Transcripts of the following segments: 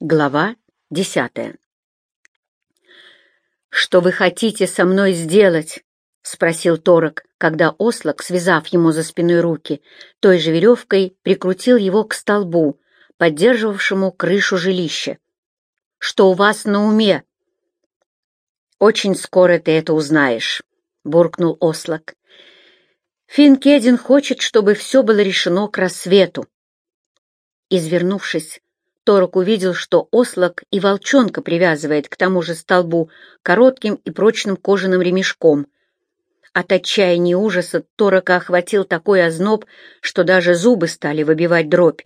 Глава десятая. «Что вы хотите со мной сделать?» — спросил Торок, когда Ослок, связав ему за спиной руки, той же веревкой прикрутил его к столбу, поддерживавшему крышу жилища. «Что у вас на уме?» «Очень скоро ты это узнаешь», — буркнул Ослок. «Финкедин хочет, чтобы все было решено к рассвету». Извернувшись, Торок увидел, что ослок и волчонка привязывает к тому же столбу коротким и прочным кожаным ремешком. От отчаяния и ужаса Торока охватил такой озноб, что даже зубы стали выбивать дробь.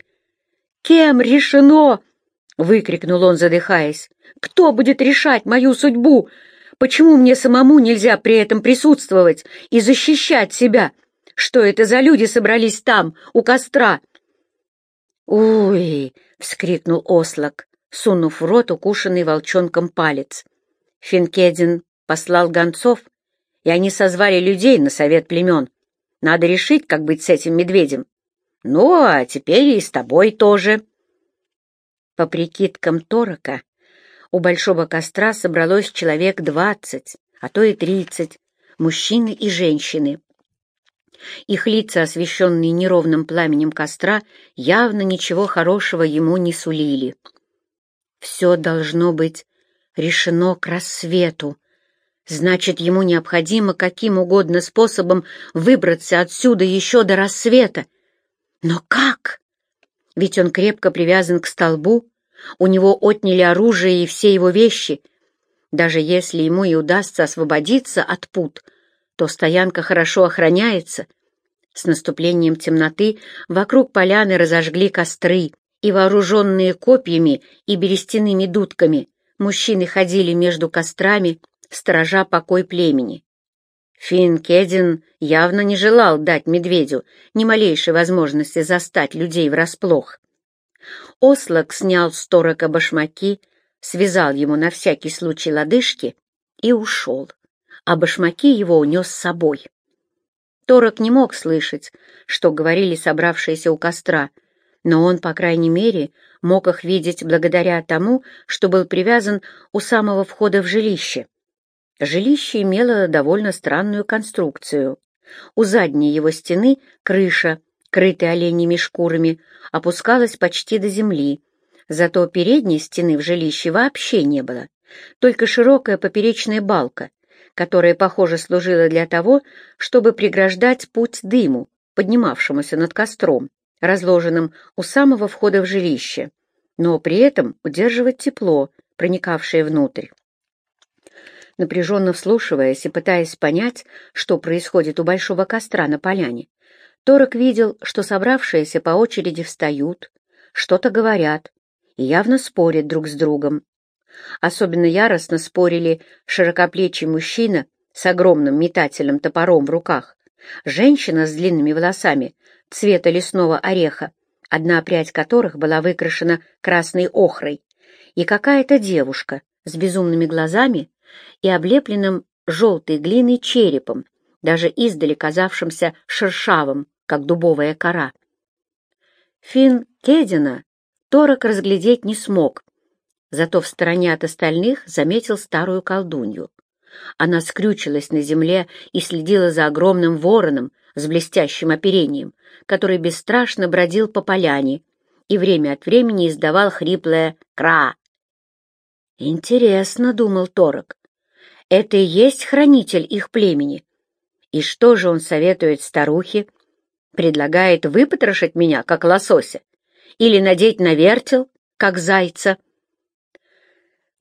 «Кем решено?» — выкрикнул он, задыхаясь. «Кто будет решать мою судьбу? Почему мне самому нельзя при этом присутствовать и защищать себя? Что это за люди собрались там, у костра?» «Уй!» — вскрикнул Ослак, сунув в рот укушенный волчонком палец. Финкедин послал гонцов, и они созвали людей на совет племен. Надо решить, как быть с этим медведем. Ну, а теперь и с тобой тоже. По прикидкам Торока, у большого костра собралось человек двадцать, а то и тридцать, мужчины и женщины. Их лица, освещенные неровным пламенем костра, явно ничего хорошего ему не сулили. Все должно быть решено к рассвету. Значит, ему необходимо каким угодно способом выбраться отсюда еще до рассвета. Но как? Ведь он крепко привязан к столбу, у него отняли оружие и все его вещи. Даже если ему и удастся освободиться от пут — то стоянка хорошо охраняется. С наступлением темноты вокруг поляны разожгли костры, и вооруженные копьями и берестяными дудками мужчины ходили между кострами, сторожа покой племени. Финн Кедин явно не желал дать медведю ни малейшей возможности застать людей врасплох. Ослок снял с торока башмаки, связал ему на всякий случай лодыжки и ушел а башмаки его унес с собой. Торок не мог слышать, что говорили собравшиеся у костра, но он, по крайней мере, мог их видеть благодаря тому, что был привязан у самого входа в жилище. Жилище имело довольно странную конструкцию. У задней его стены крыша, крытая оленями шкурами, опускалась почти до земли, зато передней стены в жилище вообще не было, только широкая поперечная балка, которая, похоже, служила для того, чтобы преграждать путь дыму, поднимавшемуся над костром, разложенным у самого входа в жилище, но при этом удерживать тепло, проникавшее внутрь. Напряженно вслушиваясь и пытаясь понять, что происходит у большого костра на поляне, Торок видел, что собравшиеся по очереди встают, что-то говорят и явно спорят друг с другом. Особенно яростно спорили широкоплечий мужчина с огромным метательным топором в руках, женщина с длинными волосами цвета лесного ореха, одна прядь которых была выкрашена красной охрой, и какая-то девушка с безумными глазами и облепленным желтой глиной черепом, даже издали казавшимся шершавым, как дубовая кора. Фин Кедина Торок разглядеть не смог, Зато в стороне от остальных заметил старую колдунью. Она скрючилась на земле и следила за огромным вороном с блестящим оперением, который бесстрашно бродил по поляне и время от времени издавал хриплое «кра». «Интересно», — думал Торок, — «это и есть хранитель их племени. И что же он советует старухе? Предлагает выпотрошить меня, как лосося, или надеть на вертел, как зайца?»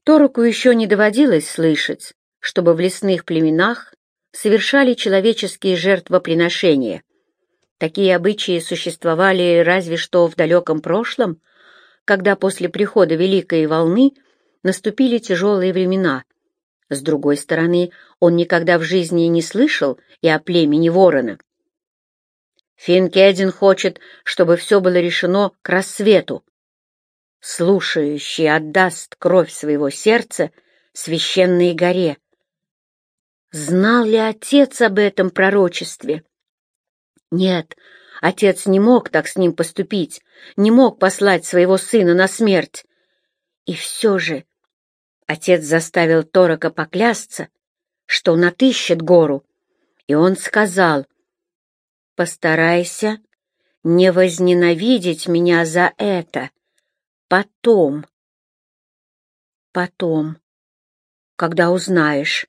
Тороку еще не доводилось слышать, чтобы в лесных племенах совершали человеческие жертвоприношения. Такие обычаи существовали разве что в далеком прошлом, когда после прихода Великой волны наступили тяжелые времена. С другой стороны, он никогда в жизни не слышал и о племени ворона. Финкедин хочет, чтобы все было решено к рассвету, слушающий отдаст кровь своего сердца священной горе. Знал ли отец об этом пророчестве? Нет, отец не мог так с ним поступить, не мог послать своего сына на смерть. И все же отец заставил Торока поклясться, что он отыщет гору, и он сказал, «Постарайся не возненавидеть меня за это потом, потом, когда узнаешь».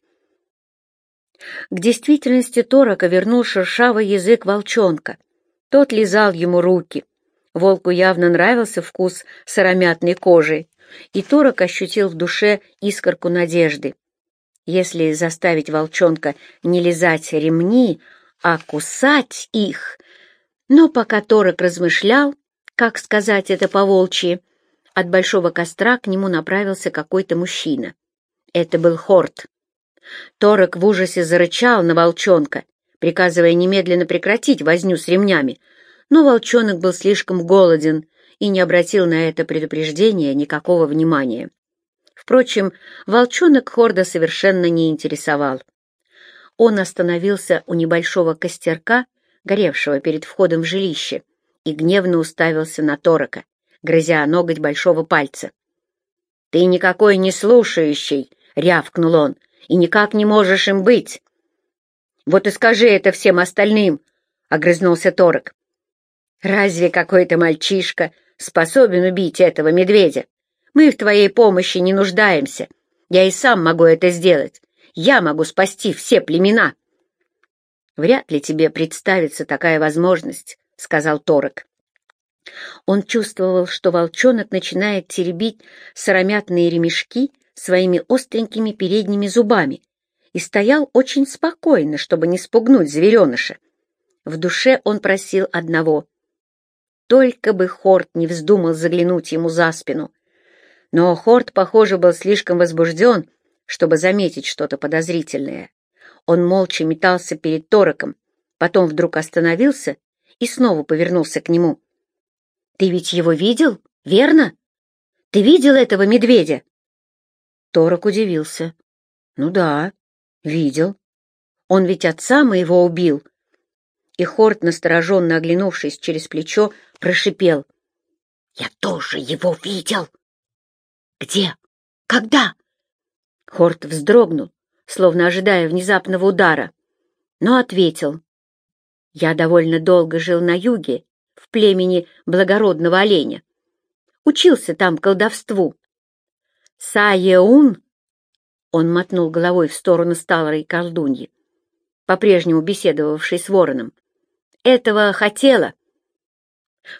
К действительности Торока вернул шершавый язык волчонка. Тот лизал ему руки. Волку явно нравился вкус сыромятной кожи, и Торок ощутил в душе искорку надежды. Если заставить волчонка не лизать ремни, а кусать их... Но пока Торок размышлял, как сказать это по-волчьи, от большого костра к нему направился какой-то мужчина. Это был Хорт. Торок в ужасе зарычал на волчонка, приказывая немедленно прекратить возню с ремнями, но волчонок был слишком голоден и не обратил на это предупреждение никакого внимания. Впрочем, волчонок Хорда совершенно не интересовал. Он остановился у небольшого костерка, горевшего перед входом в жилище, и гневно уставился на Торока, грызя ноготь большого пальца. «Ты никакой не слушающий!» — рявкнул он и никак не можешь им быть. Вот и скажи это всем остальным, — огрызнулся Торок. Разве какой-то мальчишка способен убить этого медведя? Мы в твоей помощи не нуждаемся. Я и сам могу это сделать. Я могу спасти все племена. Вряд ли тебе представится такая возможность, — сказал Торок. Он чувствовал, что волчонок начинает теребить сыромятные ремешки своими остренькими передними зубами и стоял очень спокойно, чтобы не спугнуть звереныша. В душе он просил одного — только бы Хорт не вздумал заглянуть ему за спину. Но Хорт, похоже, был слишком возбужден, чтобы заметить что-то подозрительное. Он молча метался перед Тороком, потом вдруг остановился и снова повернулся к нему. «Ты ведь его видел, верно? Ты видел этого медведя?» Торок удивился. «Ну да, видел. Он ведь отца моего убил». И Хорт, настороженно оглянувшись через плечо, прошипел. «Я тоже его видел!» «Где? Когда?» Хорт вздрогнул, словно ожидая внезапного удара, но ответил. «Я довольно долго жил на юге, племени благородного оленя. Учился там колдовству. Саеун, он мотнул головой в сторону старой колдуньи, по-прежнему беседовавшей с вороном, этого хотела.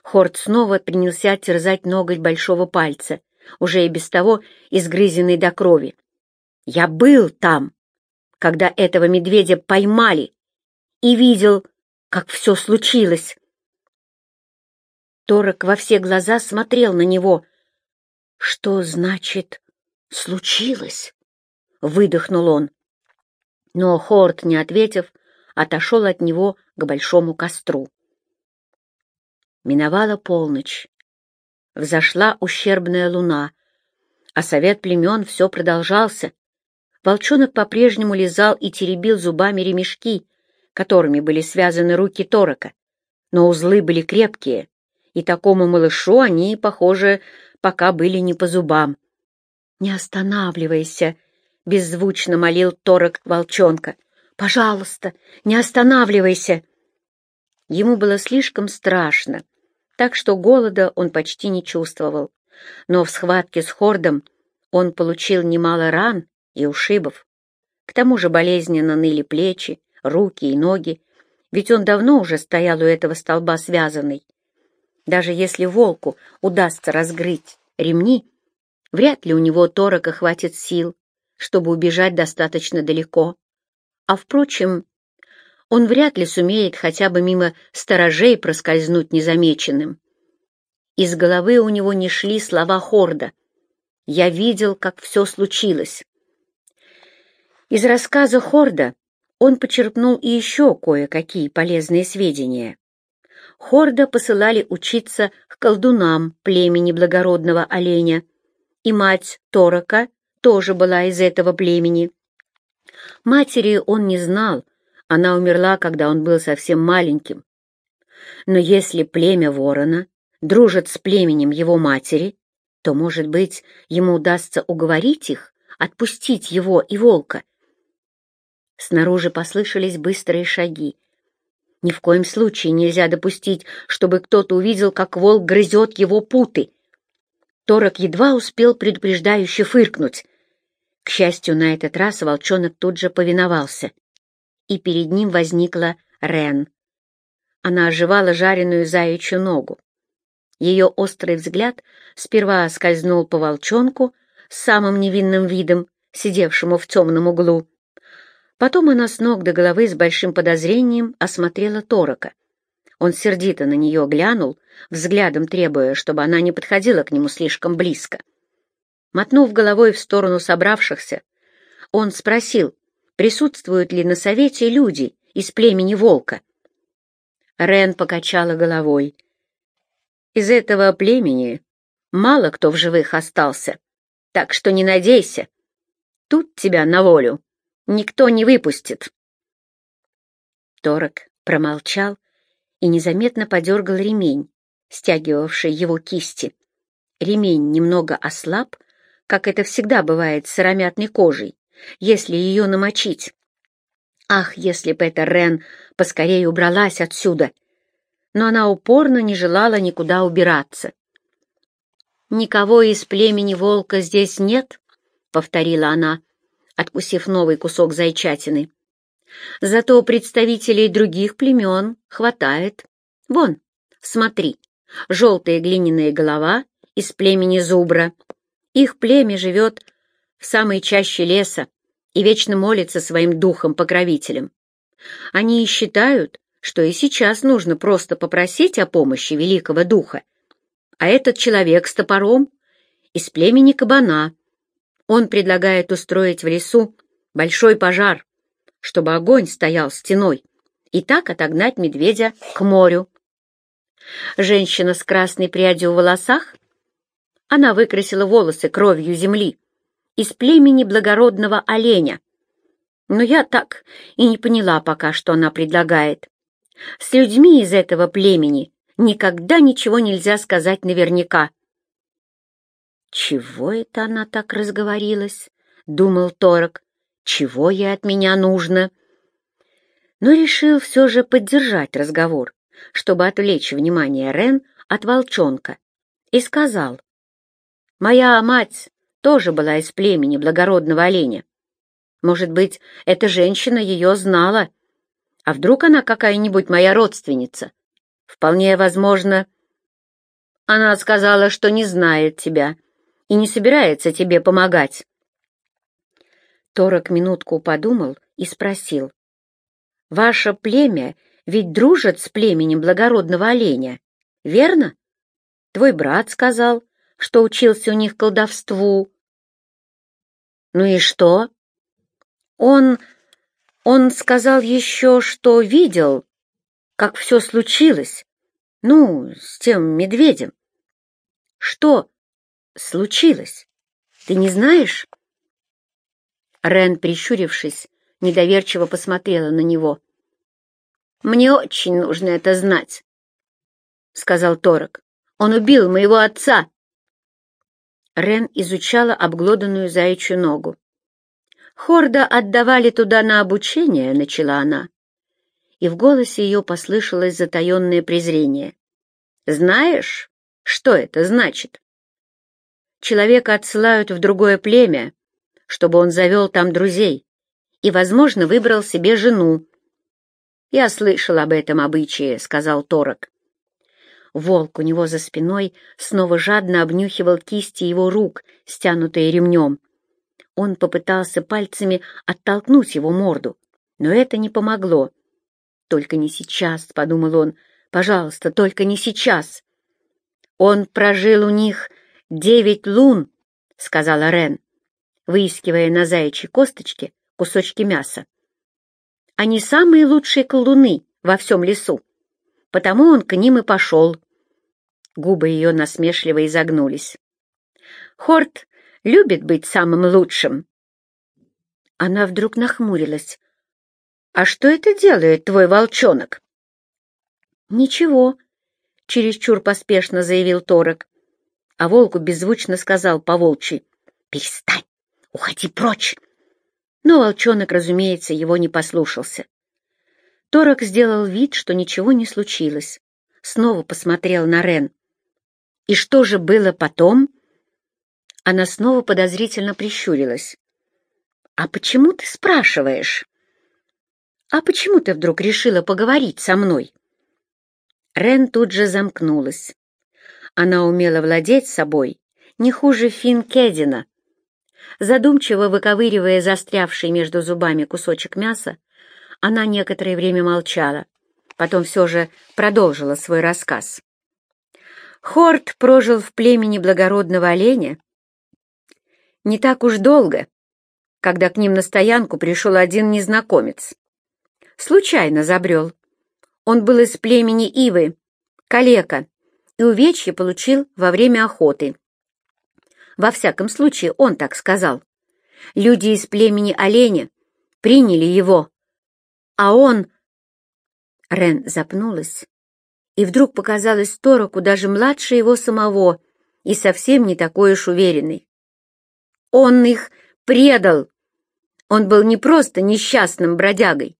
Хорт снова принялся терзать ноготь большого пальца, уже и без того изгрызенный до крови. «Я был там, когда этого медведя поймали, и видел, как все случилось». Торок во все глаза смотрел на него. «Что значит случилось?» — выдохнул он. Но Хорт, не ответив, отошел от него к большому костру. Миновала полночь. Взошла ущербная луна, а совет племен все продолжался. Волчонок по-прежнему лизал и теребил зубами ремешки, которыми были связаны руки Торока, но узлы были крепкие, и такому малышу они, похоже, пока были не по зубам. «Не останавливайся!» — беззвучно молил торок волчонка. «Пожалуйста, не останавливайся!» Ему было слишком страшно, так что голода он почти не чувствовал. Но в схватке с Хордом он получил немало ран и ушибов. К тому же болезненно ныли плечи, руки и ноги, ведь он давно уже стоял у этого столба связанный. Даже если волку удастся разгрыть ремни, Вряд ли у него торока хватит сил, чтобы убежать достаточно далеко. А, впрочем, он вряд ли сумеет хотя бы мимо сторожей проскользнуть незамеченным. Из головы у него не шли слова Хорда. «Я видел, как все случилось». Из рассказа Хорда он почерпнул и еще кое-какие полезные сведения. Хорда посылали учиться к колдунам племени благородного оленя, и мать Торока тоже была из этого племени. Матери он не знал, она умерла, когда он был совсем маленьким. Но если племя ворона дружит с племенем его матери, то, может быть, ему удастся уговорить их отпустить его и волка. Снаружи послышались быстрые шаги. Ни в коем случае нельзя допустить, чтобы кто-то увидел, как волк грызет его путы. Торок едва успел предупреждающе фыркнуть. К счастью, на этот раз волчонок тут же повиновался, и перед ним возникла Рен. Она оживала жареную заячью ногу. Ее острый взгляд сперва скользнул по волчонку с самым невинным видом, сидевшему в темном углу. Потом она с ног до головы с большим подозрением осмотрела Торока. Он сердито на нее глянул, взглядом требуя, чтобы она не подходила к нему слишком близко. Мотнув головой в сторону собравшихся, он спросил, присутствуют ли на совете люди из племени волка. Рен покачала головой. Из этого племени мало кто в живых остался, так что не надейся. Тут тебя на волю никто не выпустит. Торок промолчал и незаметно подергал ремень, стягивавший его кисти. Ремень немного ослаб, как это всегда бывает с сыромятной кожей, если ее намочить. Ах, если бы эта Рен поскорее убралась отсюда! Но она упорно не желала никуда убираться. «Никого из племени волка здесь нет?» — повторила она, откусив новый кусок зайчатины. «Зато представителей других племен хватает. Вон, смотри, желтая глиняная голова из племени зубра — их племя живет в самой чаще леса и вечно молится своим духом-покровителям. Они считают, что и сейчас нужно просто попросить о помощи великого духа. А этот человек с топором из племени кабана. Он предлагает устроить в лесу большой пожар, чтобы огонь стоял стеной, и так отогнать медведя к морю. Женщина с красной прядью в волосах она выкрасила волосы кровью земли из племени благородного оленя. Но я так и не поняла пока, что она предлагает. С людьми из этого племени никогда ничего нельзя сказать наверняка. «Чего это она так разговорилась?» — думал Торок. «Чего ей от меня нужно?» Но решил все же поддержать разговор, чтобы отвлечь внимание Рен от волчонка, и сказал, Моя мать тоже была из племени благородного оленя. Может быть, эта женщина ее знала. А вдруг она какая-нибудь моя родственница? Вполне возможно. Она сказала, что не знает тебя и не собирается тебе помогать. Торок минутку подумал и спросил. «Ваше племя ведь дружит с племенем благородного оленя, верно? Твой брат сказал, что учился у них колдовству. Ну и что? Он... он сказал еще, что видел, как все случилось. Ну, с тем медведем. Что случилось? Ты не знаешь? Рен, прищурившись, недоверчиво посмотрела на него. «Мне очень нужно это знать», — сказал Торок. «Он убил моего отца». Рен изучала обглоданную заячью ногу. «Хорда отдавали туда на обучение», — начала она. И в голосе ее послышалось затаенное презрение. «Знаешь, что это значит?» Человека отсылают в другое племя, чтобы он завел там друзей и, возможно, выбрал себе жену. «Я слышал об этом обычае», — сказал Торок. Волк у него за спиной снова жадно обнюхивал кисти его рук, стянутые ремнем. Он попытался пальцами оттолкнуть его морду, но это не помогло. «Только не сейчас», — подумал он, — «пожалуйста, только не сейчас». «Он прожил у них девять лун», — сказала Рен, выискивая на заячьей косточке кусочки мяса. «Они самые лучшие колдуны во всем лесу потому он к ним и пошел. Губы ее насмешливо изогнулись. Хорт любит быть самым лучшим. Она вдруг нахмурилась. «А что это делает твой волчонок?» «Ничего», — чересчур поспешно заявил Торок. А волку беззвучно сказал по-волчьи «Перестань! Уходи прочь!» Но волчонок, разумеется, его не послушался. Торок сделал вид, что ничего не случилось. Снова посмотрел на Рен. «И что же было потом?» Она снова подозрительно прищурилась. «А почему ты спрашиваешь?» «А почему ты вдруг решила поговорить со мной?» Рен тут же замкнулась. Она умела владеть собой не хуже Фин Кедина. Задумчиво выковыривая застрявший между зубами кусочек мяса, она некоторое время молчала, потом все же продолжила свой рассказ. Хорт прожил в племени благородного оленя не так уж долго, когда к ним на стоянку пришел один незнакомец. Случайно забрел. Он был из племени Ивы, калека, и увечье получил во время охоты. Во всяком случае, он так сказал. Люди из племени оленя приняли его, а он... Рен запнулась, и вдруг показалось Тороку даже младше его самого и совсем не такой уж уверенный. Он их предал. Он был не просто несчастным бродягой,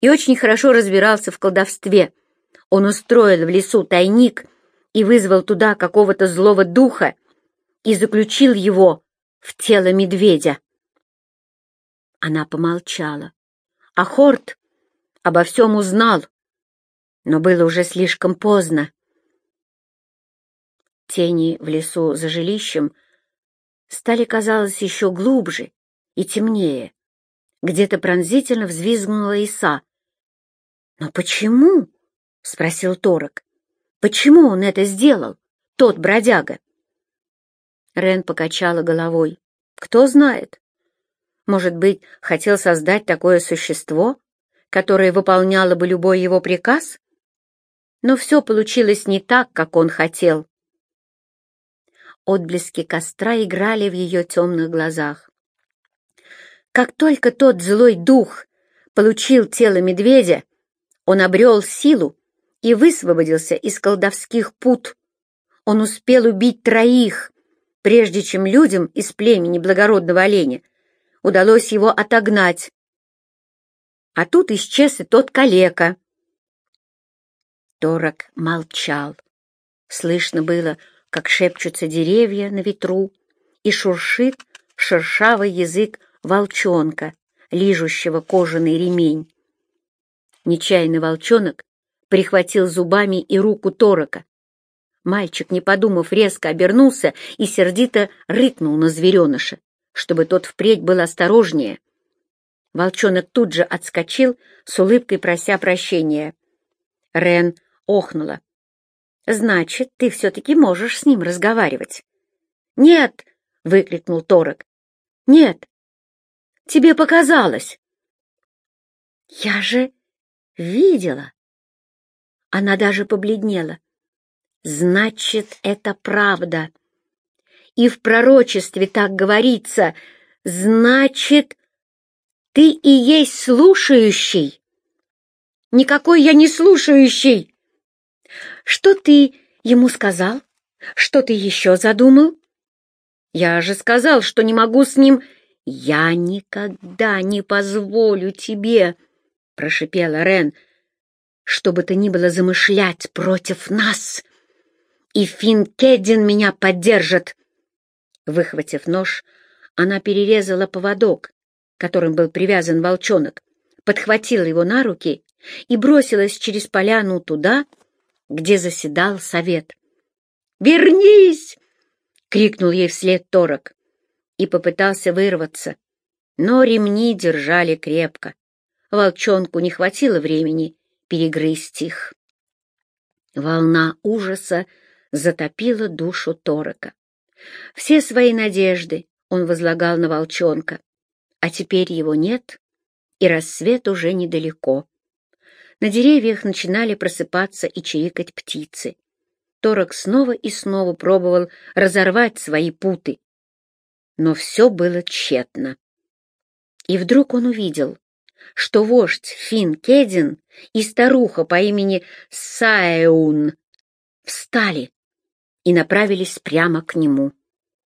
и очень хорошо разбирался в колдовстве. Он устроил в лесу тайник и вызвал туда какого-то злого духа и заключил его в тело медведя. Она помолчала, а Хорт обо всем узнал, но было уже слишком поздно. Тени в лесу за жилищем стали, казалось, еще глубже и темнее. Где-то пронзительно взвизгнула Иса. «Но почему?» — спросил Торок. «Почему он это сделал, тот бродяга?» Рен покачала головой. «Кто знает? Может быть, хотел создать такое существо, которое выполняло бы любой его приказ? Но все получилось не так, как он хотел». Отблески костра играли в ее темных глазах. Как только тот злой дух получил тело медведя, он обрел силу и высвободился из колдовских пут. Он успел убить троих, прежде чем людям из племени благородного оленя удалось его отогнать. А тут исчез и тот калека. Торок молчал. Слышно было, как шепчутся деревья на ветру, и шуршит шершавый язык волчонка, лижущего кожаный ремень. Нечаянный волчонок прихватил зубами и руку Торока. Мальчик, не подумав, резко обернулся и сердито рыкнул на звереныша, чтобы тот впредь был осторожнее. Волчонок тут же отскочил, с улыбкой прося прощения. Рен охнула. «Значит, ты все-таки можешь с ним разговаривать?» «Нет!» — выкрикнул Торок. «Нет! Тебе показалось!» «Я же Видела. Она даже побледнела. Значит, это правда. И в пророчестве так говорится. Значит, ты и есть слушающий. Никакой я не слушающий. Что ты ему сказал? Что ты еще задумал? Я же сказал, что не могу с ним... Я никогда не позволю тебе прошипела Рен, — «что бы то ни было замышлять против нас, и Финкедин меня поддержит!» Выхватив нож, она перерезала поводок, которым был привязан волчонок, подхватила его на руки и бросилась через поляну туда, где заседал совет. «Вернись!» — крикнул ей вслед Торок и попытался вырваться, но ремни держали крепко волчонку не хватило времени перегрызть их. Волна ужаса затопила душу Торока. Все свои надежды он возлагал на волчонка, а теперь его нет, и рассвет уже недалеко. На деревьях начинали просыпаться и чирикать птицы. Торок снова и снова пробовал разорвать свои путы, но все было тщетно. И вдруг он увидел, что вождь Фин Кедин и старуха по имени Саеун встали. и направились прямо к нему.